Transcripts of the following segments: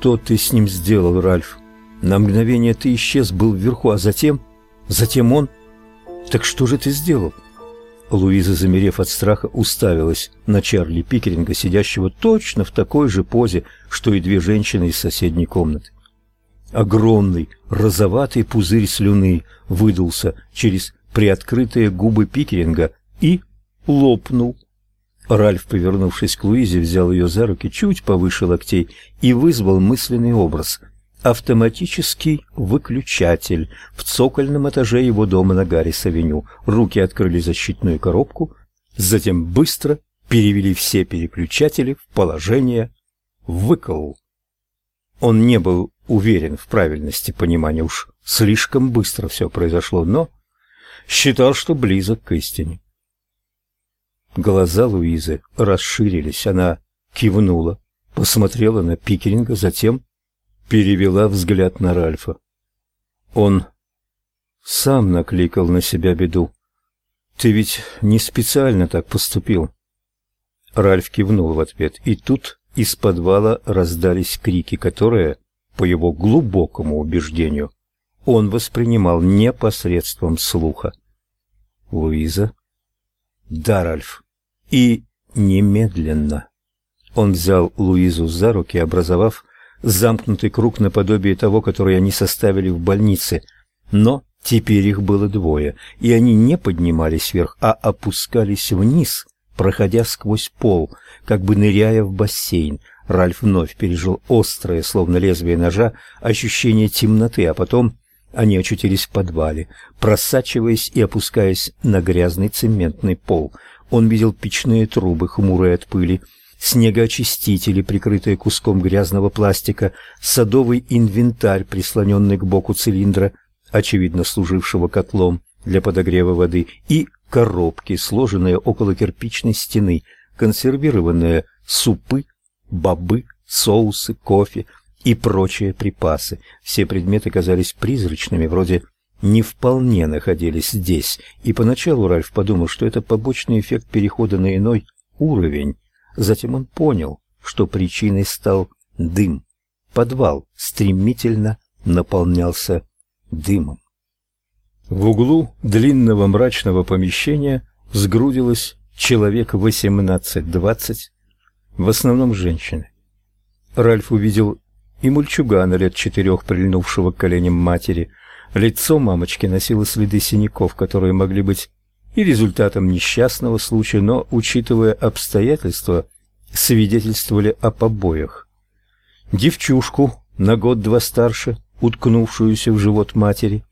Что ты с ним сделал, Ральф? На мгновение ты исчез, был вверху, а затем... Затем он... Так что же ты сделал? Луиза, замерев от страха, уставилась на Чарли Пикеринга, сидящего точно в такой же позе, что и две женщины из соседней комнаты. Огромный розоватый пузырь слюны выдулся через приоткрытые губы Пикеринга и лопнул. Ральф, повернувшись к Луизе, взял ее за руки чуть повыше локтей и вызвал мысленный образ автоматический выключатель в цокольном этаже его дома на Гаррис-авеню. Руки открыли защитную коробку, затем быстро перевели все переключатели в положение «выкол». Он не был уверен в правильности понимания, уж слишком быстро все произошло, но считал, что близок к истине. Глаза Луизы расширились, она кивнула, посмотрела на Пикеринга, затем перевела взгляд на Ральфа. Он сам накликал на себя беду. Ты ведь не специально так поступил. Ральф кивнул в ответ, и тут из подвала раздались крики, которые, по его глубокому убеждению, он воспринимал не посредством слуха. Луиза? Да, Ральф. И немедленно. Он взял Луизу за руки, образовав замкнутый круг наподобие того, который они составили в больнице, но теперь их было двое, и они не поднимались вверх, а опускались вниз, проходя сквозь пол, как бы ныряя в бассейн. Ральф вновь пережил острое, словно лезвие ножа, ощущение темноты, а потом они очутились в подвале, просачиваясь и опускаясь на грязный цементный пол. Он видел печные трубы, хмурые от пыли, снегоочистители, прикрытые куском грязного пластика, садовый инвентарь, прислоненный к боку цилиндра, очевидно служившего котлом для подогрева воды, и коробки, сложенные около кирпичной стены, консервированные супы, бобы, соусы, кофе и прочие припасы. Все предметы казались призрачными, вроде не вполне находились здесь, и поначалу Ральф подумал, что это побочный эффект перехода на иной уровень, Затем он понял, что причиной стал дым. Подвал стремительно наполнялся дымом. В углу длинного мрачного помещения сгрудилось человек 18-20, в основном женщины. Ральф увидел и мальчугана лет четырех, прильнувшего к коленям матери. Лицо мамочки носило следы синяков, которые могли быть и результатом несчастного случая, но, учитывая обстоятельства, свидетельствовали о побоях. Девчушку на год-два старше, уткнувшуюся в живот матери.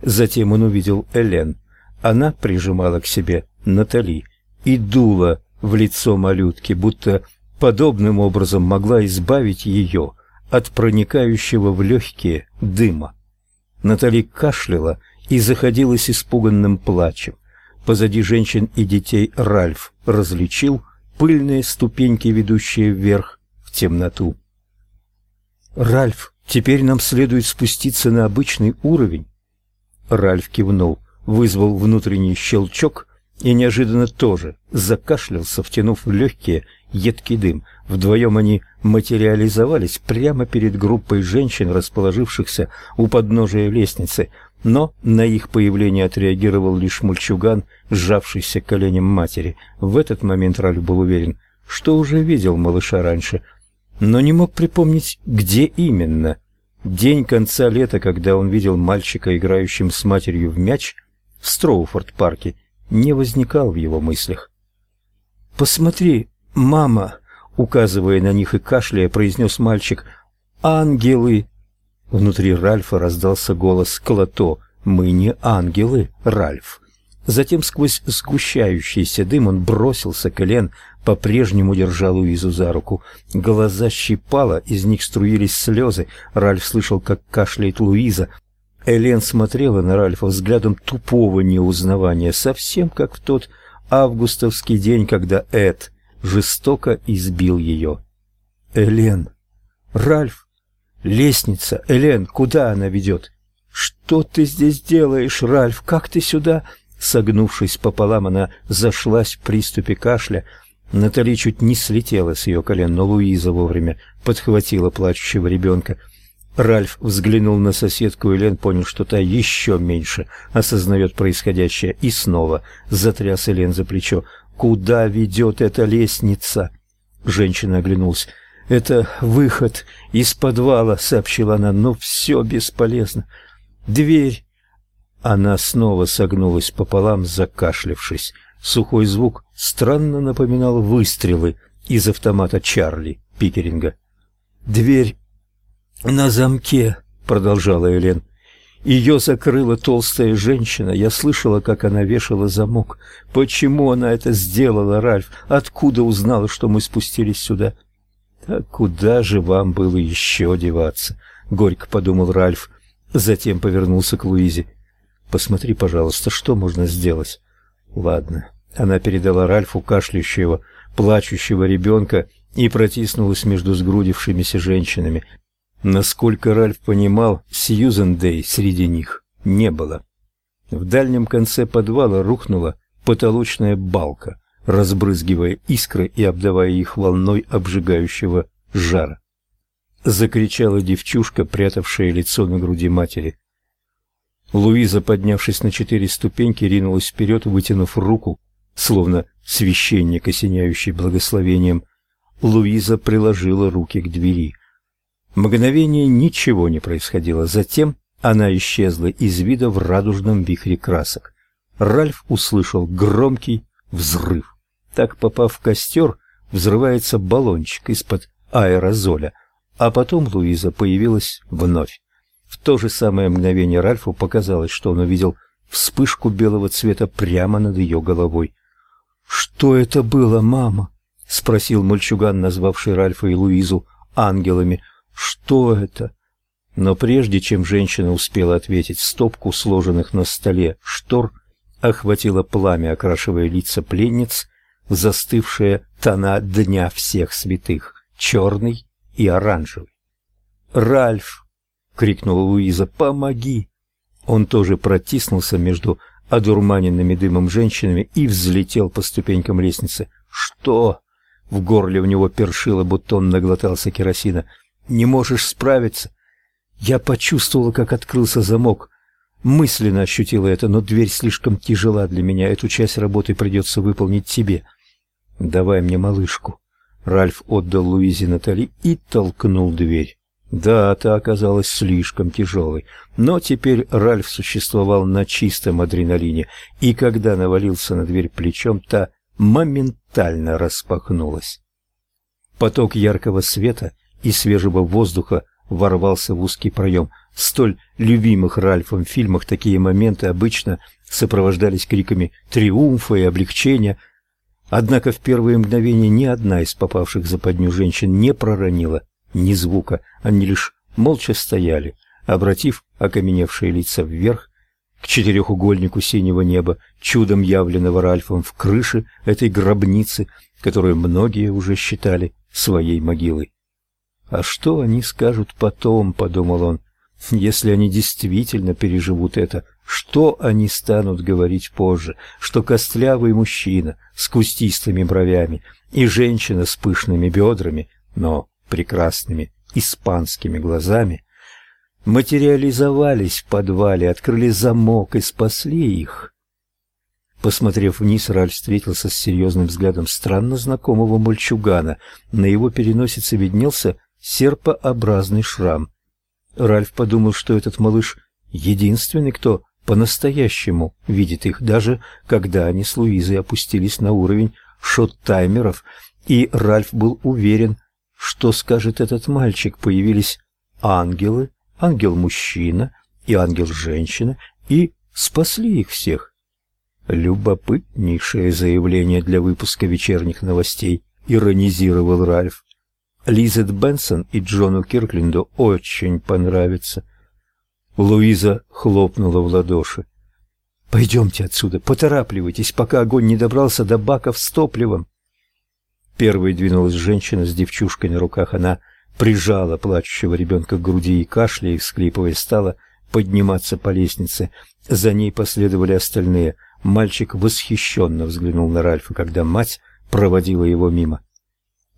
Затем он увидел Элен. Она прижимала к себе Натали и дула в лицо малютки, будто подобным образом могла избавить ее от проникающего в легкие дыма. Натали кашляла и заходилась испуганным плачем. Позади женщин и детей Ральф различил пыльные ступеньки, ведущие вверх в темноту. «Ральф, теперь нам следует спуститься на обычный уровень». Ральф кивнул, вызвал внутренний щелчок и неожиданно тоже закашлялся, втянув в легкие едкий дым. Вдвоем они материализовались прямо перед группой женщин, расположившихся у подножия лестницы – но на их появление отреагировал лишь мальчуган, сжавшийся коленем матери. В этот момент Ральф был уверен, что уже видел малыша раньше, но не мог припомнить, где именно. День конца лета, когда он видел мальчика, играющим с матерью в мяч в Строуфорд-парке, не возникал в его мыслях. «Посмотри, мама!» — указывая на них и кашляя, произнес мальчик. «Ангелы!» Внутри Ральфа раздался голос Клото. «Мы не ангелы, Ральф». Затем сквозь сгущающийся дым он бросился к Элен, по-прежнему держа Луизу за руку. Глаза щипало, из них струились слезы. Ральф слышал, как кашляет Луиза. Элен смотрела на Ральфа взглядом тупого неузнавания, совсем как в тот августовский день, когда Эд жестоко избил ее. «Элен! Ральф!» Лестница. Элен, куда она ведет? Что ты здесь делаешь, Ральф? Как ты сюда? Согнувшись пополам, она зашлась в приступе кашля. Натали чуть не слетела с ее колен, но Луиза вовремя подхватила плачущего ребенка. Ральф взглянул на соседку, и Лен понял, что та еще меньше осознает происходящее, и снова затряс Элен за плечо. «Куда ведет эта лестница?» Женщина оглянулась. «Это выход из подвала», — сообщила она, — «но все бесполезно. Дверь». Она снова согнулась пополам, закашлявшись. Сухой звук странно напоминал выстрелы из автомата Чарли Пикеринга. «Дверь на замке», — продолжала Элен. Ее закрыла толстая женщина. Я слышала, как она вешала замок. Почему она это сделала, Ральф? Откуда узнала, что мы спустились сюда? А куда же вам было еще деваться? Горько подумал Ральф. Затем повернулся к Луизе. Посмотри, пожалуйста, что можно сделать. Ладно. Она передала Ральфу кашляющего, плачущего ребенка и протиснулась между сгрудившимися женщинами. Насколько Ральф понимал, Сьюзен Дэй среди них не было. В дальнем конце подвала рухнула потолочная балка, разбрызгивая искры и обдавая их волной обжигающего жара. Закричала девчушка, прятавшая лицо на груди матери. Луиза, поднявшись на четыре ступеньки, ринулась вперед, вытянув руку, словно священник, осеняющий благословением. Луиза приложила руки к двери. Мгновение ничего не происходило, затем она исчезла из вида в радужном вихре красок. Ральф услышал громкий взрыв. Так, попав в костер, взрывается баллончик из-под аэрозоля, а потом Луиза появилась вновь. В то же самое мгновение Ральфу показалось, что он увидел вспышку белого цвета прямо над ее головой. «Что это было, мама?» — спросил мальчуган, назвавший Ральфа и Луизу ангелами. «Что это?» Но прежде чем женщина успела ответить, стопку сложенных на столе штор охватило пламя, окрашивая лица пленниц в застывшие тона Дня всех святых, черный и оранжевый. «Ральф!» — крикнула Луиза. «Помоги!» Он тоже протиснулся между одурманенными дымом женщинами и взлетел по ступенькам лестницы. «Что?» В горле у него першило, будто он наглотался керосина. «Не можешь справиться?» Я почувствовала, как открылся замок. Мысленно ощутила это, но дверь слишком тяжела для меня. Эту часть работы придется выполнить тебе. «Давай мне малышку». Ральф отдал Луизе Натали и толкнул дверь. Да, та оказалась слишком тяжелой, но теперь Ральф существовал на чистом адреналине, и когда навалился на дверь плечом, та моментально распахнулась. Поток яркого света и свежего воздуха ворвался в узкий проем. В столь любимых Ральфом фильмах такие моменты обычно сопровождались криками триумфа и облегчения. Однако в первые мгновения ни одна из попавших за подню женщин не проронила ни звука, они лишь молча стояли, обратив окаменевшие лица вверх к четырехугольнику синего неба, чудом явленного Ральфом в крыше этой гробницы, которую многие уже считали своей могилой. А что они скажут потом, подумал он, если они действительно переживут это, что они станут говорить позже, что костлявый мужчина с кустистыми бровями и женщина с пышными бедрами, но прекрасными испанскими глазами, материализовались в подвале, открыли замок и спасли их. Посмотрев вниз, Ральф встретился с серьезным взглядом странно знакомого мальчугана. На его переносице виднелся серпообразный шрам. Ральф подумал, что этот малыш единственный, кто по-настоящему видит их, даже когда они с Луизой опустились на уровень шот-таймеров, и Ральф был уверен, что скажет этот мальчик? Появились ангелы, ангел-мужчина и ангел-женщина, и спасли их всех. Любопытнейшее заявление для выпуска вечерних новостей, иронизировал Ральф. Лизет Бенсон и Джону Киркленду очень понравится. Луиза хлопнула в ладоши. «Пойдемте отсюда, поторапливайтесь, пока огонь не добрался до баков с топливом». Первой двинулась женщина с девчушкой на руках. Она прижала плачущего ребенка к груди и кашляя и всхлипывая стала подниматься по лестнице. За ней последовали остальные. Мальчик восхищенно взглянул на Ральфа, когда мать проводила его мимо.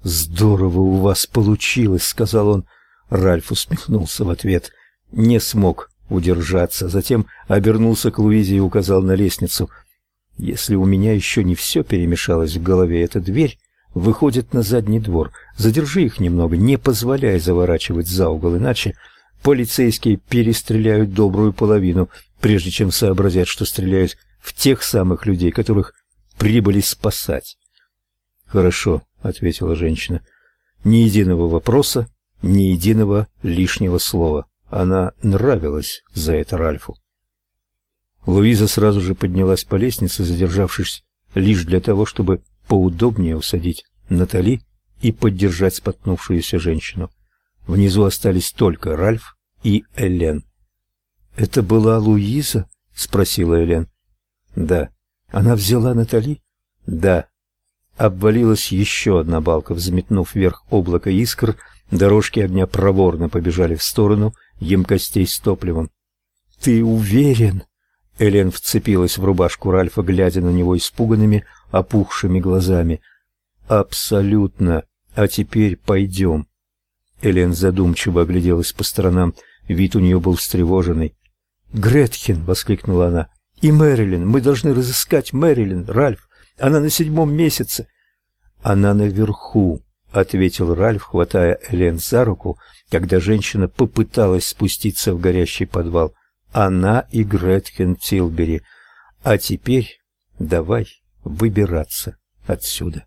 «Здорово у вас получилось», — сказал он. Ральф усмехнулся в ответ. Не смог удержаться. Затем обернулся к Луизе и указал на лестницу. «Если у меня еще не все перемешалось в голове, эта дверь выходит на задний двор. Задержи их немного, не позволяй заворачивать за угол, иначе полицейские перестреляют добрую половину, прежде чем сообразят, что стреляют в тех самых людей, которых прибыли спасать». «Хорошо», — ответила женщина. «Ни единого вопроса, ни единого лишнего слова. Она нравилась за это Ральфу. Луиза сразу же поднялась по лестнице, задержавшись лишь для того, чтобы поудобнее усадить Натали и поддержать споткнувшуюся женщину. Внизу остались только Ральф и Элен. «Это была Луиза?» — спросила Элен. «Да». «Она взяла Натали?» «Да». Обвалилась еще одна балка, взметнув вверх облако искр, дорожки огня проворно побежали в сторону емкостей с топливом. «Ты уверен?» Элен вцепилась в рубашку Ральфа, глядя на него испуганными, опухшими глазами. «Абсолютно. А теперь пойдем». Элен задумчиво огляделась по сторонам. Вид у нее был встревоженный. «Гретхен!» — воскликнула она. «И Мэрилин! Мы должны разыскать Мэрилин, Ральф! Она на седьмом месяце!» «Она наверху!» — ответил Ральф, хватая Элен за руку, когда женщина попыталась спуститься в горящий подвал она и Гретхен Тилбери. А теперь давай выбираться отсюда.